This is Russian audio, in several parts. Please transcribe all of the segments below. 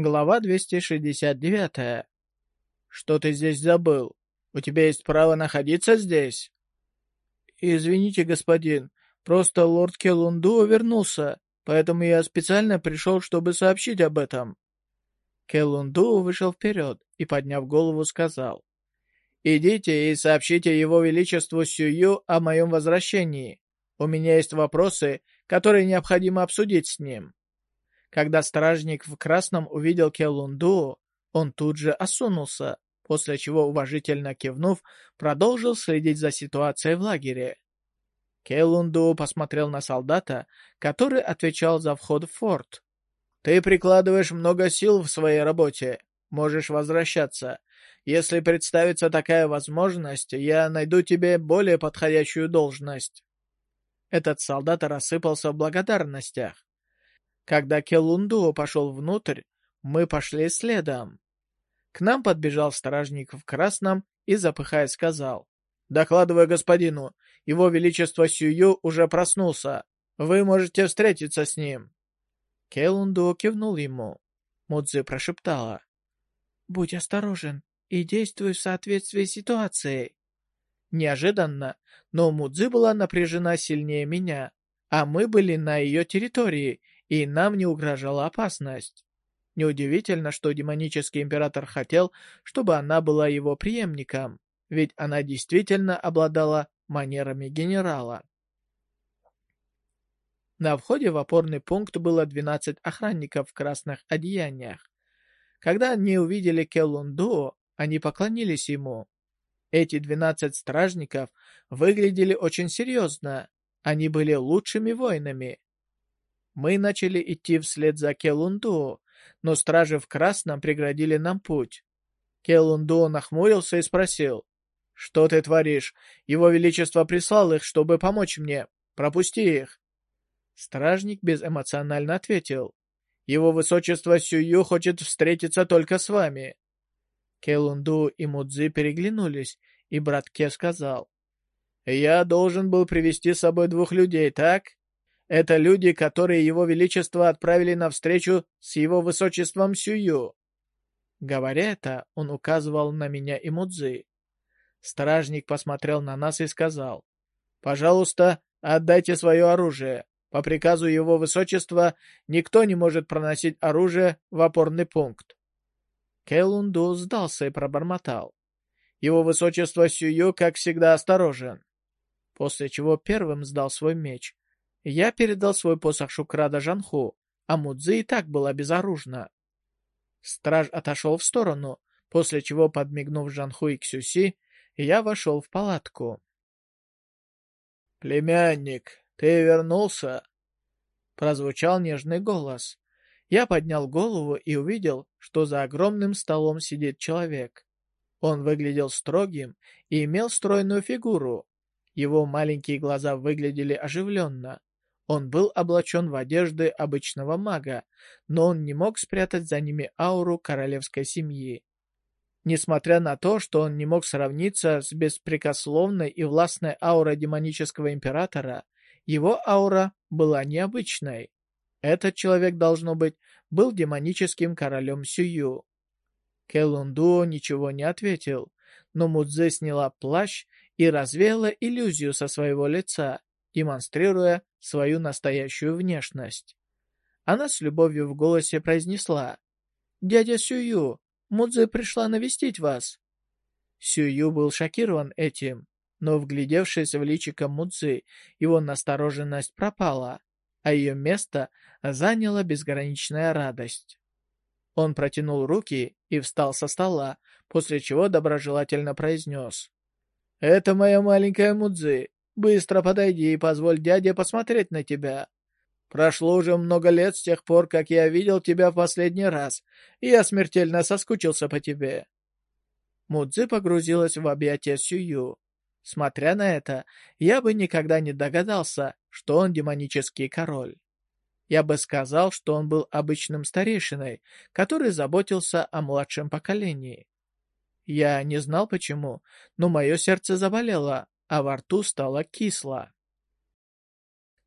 Глава 269. «Что ты здесь забыл? У тебя есть право находиться здесь?» «Извините, господин, просто лорд Келунду вернулся, поэтому я специально пришел, чтобы сообщить об этом». Келунду вышел вперед и, подняв голову, сказал. «Идите и сообщите его величеству Сюю о моем возвращении. У меня есть вопросы, которые необходимо обсудить с ним». Когда стражник в красном увидел Келунду, он тут же осунулся, после чего, уважительно кивнув, продолжил следить за ситуацией в лагере. Келунду посмотрел на солдата, который отвечал за вход в форт. «Ты прикладываешь много сил в своей работе. Можешь возвращаться. Если представится такая возможность, я найду тебе более подходящую должность». Этот солдат рассыпался в благодарностях. Когда Келунду пошел внутрь, мы пошли следом. К нам подбежал стражник в красном и, запыхаясь, сказал. «Докладываю господину, его величество Сюю уже проснулся. Вы можете встретиться с ним». Келунду кивнул ему. Мудзи прошептала. «Будь осторожен и действуй в соответствии с ситуацией». Неожиданно, но Мудзи была напряжена сильнее меня, а мы были на ее территории и нам не угрожала опасность. Неудивительно, что демонический император хотел, чтобы она была его преемником, ведь она действительно обладала манерами генерала. На входе в опорный пункт было 12 охранников в красных одеяниях. Когда они увидели Келунду, они поклонились ему. Эти 12 стражников выглядели очень серьезно. Они были лучшими воинами. Мы начали идти вслед за Келунду, но стражи в красном преградили нам путь. Келунду нахмурился и спросил, «Что ты творишь? Его Величество прислал их, чтобы помочь мне. Пропусти их». Стражник безэмоционально ответил, «Его Высочество Сюю хочет встретиться только с вами». Келунду и Мудзи переглянулись, и брат Ке сказал, «Я должен был привести с собой двух людей, так?» Это люди, которые его величество отправили на встречу с его высочеством Сюю. Говоря это, он указывал на меня и Мудзи. Стражник посмотрел на нас и сказал, «Пожалуйста, отдайте свое оружие. По приказу его высочества никто не может проносить оружие в опорный пункт». Келунду сдался и пробормотал. Его высочество Сюю, как всегда, осторожен. После чего первым сдал свой меч, я передал свой посох Шукрада Жанху, а Мудзи и так была безоружна. Страж отошел в сторону, после чего, подмигнув Жанху и Ксюси, я вошел в палатку. «Племянник, ты вернулся?» Прозвучал нежный голос. Я поднял голову и увидел, что за огромным столом сидит человек. Он выглядел строгим и имел стройную фигуру. Его маленькие глаза выглядели оживленно. Он был облачен в одежды обычного мага, но он не мог спрятать за ними ауру королевской семьи. Несмотря на то, что он не мог сравниться с беспрекословной и властной аурой демонического императора, его аура была необычной. Этот человек, должно быть, был демоническим королем Сюю. Келунду ничего не ответил, но Мудзе сняла плащ и развеяла иллюзию со своего лица, демонстрируя свою настоящую внешность. Она с любовью в голосе произнесла «Дядя Сюю, Мудзе пришла навестить вас». Сюю был шокирован этим, но, вглядевшись в личико Мудзи, его настороженность пропала, а ее место заняла безграничная радость. Он протянул руки и встал со стола, после чего доброжелательно произнес. «Это моя маленькая Мудзи. Быстро подойди и позволь дяде посмотреть на тебя. Прошло уже много лет с тех пор, как я видел тебя в последний раз, и я смертельно соскучился по тебе». Мудзи погрузилась в объятия Сюю. Смотря на это, я бы никогда не догадался, что он демонический король. Я бы сказал, что он был обычным старейшиной, который заботился о младшем поколении. Я не знал почему, но мое сердце заболело, а во рту стало кисло.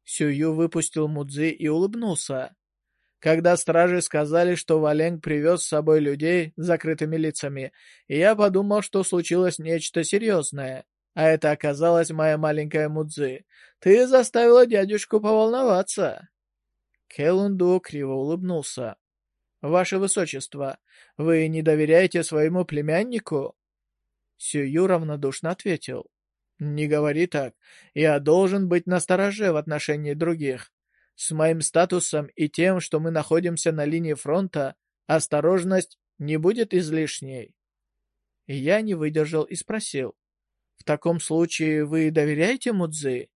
Сюю выпустил Мудзи и улыбнулся. когда стражи сказали, что Валенг привез с собой людей с закрытыми лицами, я подумал, что случилось нечто серьезное. А это оказалась моя маленькая Мудзи. Ты заставила дядюшку поволноваться. Келунду криво улыбнулся. «Ваше Высочество, вы не доверяете своему племяннику?» Сюю равнодушно ответил. «Не говори так. Я должен быть настороже в отношении других. С моим статусом и тем, что мы находимся на линии фронта, осторожность не будет излишней». Я не выдержал и спросил. «В таком случае вы доверяете Мудзи?»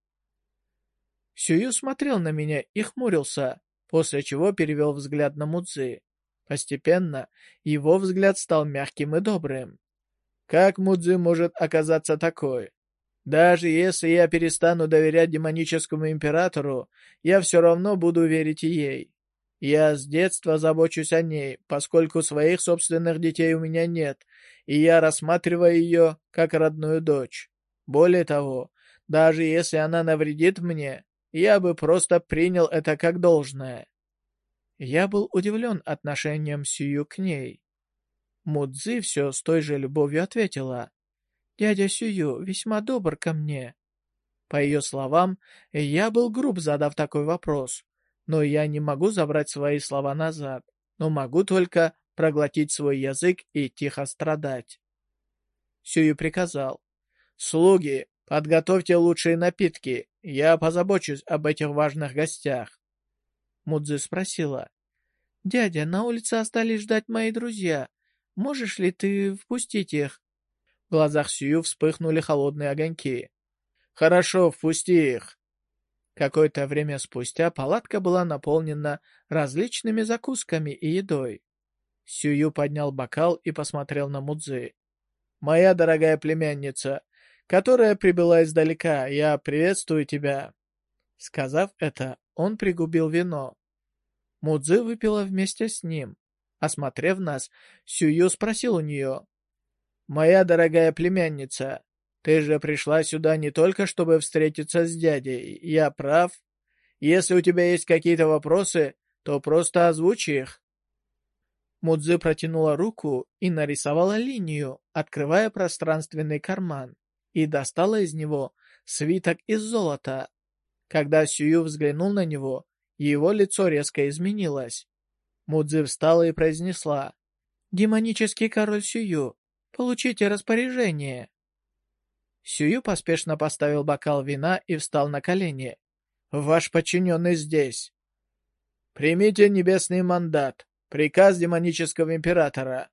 Сюю смотрел на меня и хмурился, после чего перевел взгляд на Мудзи. Постепенно его взгляд стал мягким и добрым. Как Мудзи может оказаться такой? Даже если я перестану доверять демоническому императору, я все равно буду верить ей. Я с детства забочусь о ней, поскольку своих собственных детей у меня нет, и я рассматриваю ее как родную дочь. Более того, даже если она навредит мне, я бы просто принял это как должное. Я был удивлен отношением Сию к ней. Мудзи все с той же любовью ответила. «Дядя Сюю весьма добр ко мне». По ее словам, я был груб, задав такой вопрос. Но я не могу забрать свои слова назад, но могу только проглотить свой язык и тихо страдать. Сюю приказал. «Слуги, подготовьте лучшие напитки, я позабочусь об этих важных гостях». Мудзи спросила. «Дядя, на улице остались ждать мои друзья. Можешь ли ты впустить их?» В глазах Сью вспыхнули холодные огоньки. «Хорошо, впусти их!» Какое-то время спустя палатка была наполнена различными закусками и едой. Сюю поднял бокал и посмотрел на Мудзи. «Моя дорогая племянница, которая прибыла издалека, я приветствую тебя!» Сказав это, он пригубил вино. Мудзи выпила вместе с ним. Осмотрев нас, Сюю спросил у нее. «Моя дорогая племянница, ты же пришла сюда не только, чтобы встретиться с дядей. Я прав? Если у тебя есть какие-то вопросы, то просто озвучи их». Мудзи протянула руку и нарисовала линию, открывая пространственный карман и достала из него свиток из золота. Когда Сюю взглянул на него, его лицо резко изменилось. Мудзи встала и произнесла. «Демонический король Сюю, получите распоряжение». Сюю поспешно поставил бокал вина и встал на колени. «Ваш подчиненный здесь». «Примите небесный мандат, приказ демонического императора.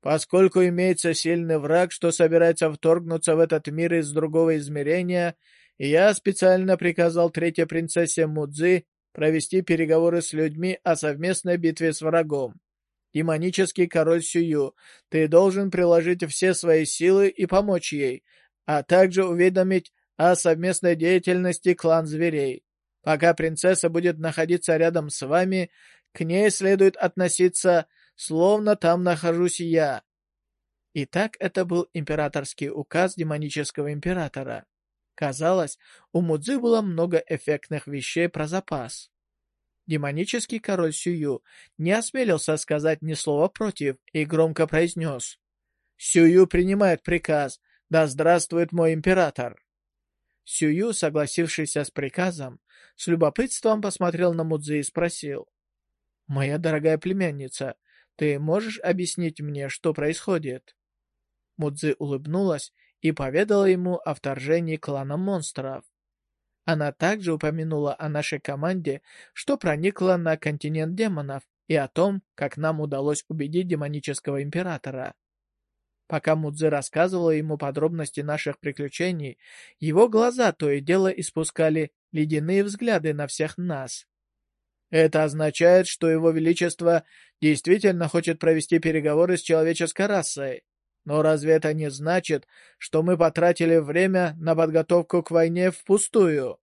Поскольку имеется сильный враг, что собирается вторгнуться в этот мир из другого измерения, я специально приказал третьей принцессе Мудзи провести переговоры с людьми о совместной битве с врагом. Демонический король Сюю, ты должен приложить все свои силы и помочь ей, а также уведомить о совместной деятельности клан зверей. Пока принцесса будет находиться рядом с вами, к ней следует относиться, словно там нахожусь я. Итак, это был императорский указ демонического императора. Казалось, у Мудзи было много эффектных вещей про запас. Демонический король Сюю не осмелился сказать ни слова против и громко произнес. «Сюю принимает приказ. Да здравствует мой император!» Сюю, согласившийся с приказом, с любопытством посмотрел на Мудзи и спросил. «Моя дорогая племянница, ты можешь объяснить мне, что происходит?» Мудзи улыбнулась и поведала ему о вторжении клана монстров. Она также упомянула о нашей команде, что проникла на континент демонов, и о том, как нам удалось убедить демонического императора. Пока Мудзи рассказывала ему подробности наших приключений, его глаза то и дело испускали ледяные взгляды на всех нас. Это означает, что его величество действительно хочет провести переговоры с человеческой расой. Но разве это не значит, что мы потратили время на подготовку к войне впустую?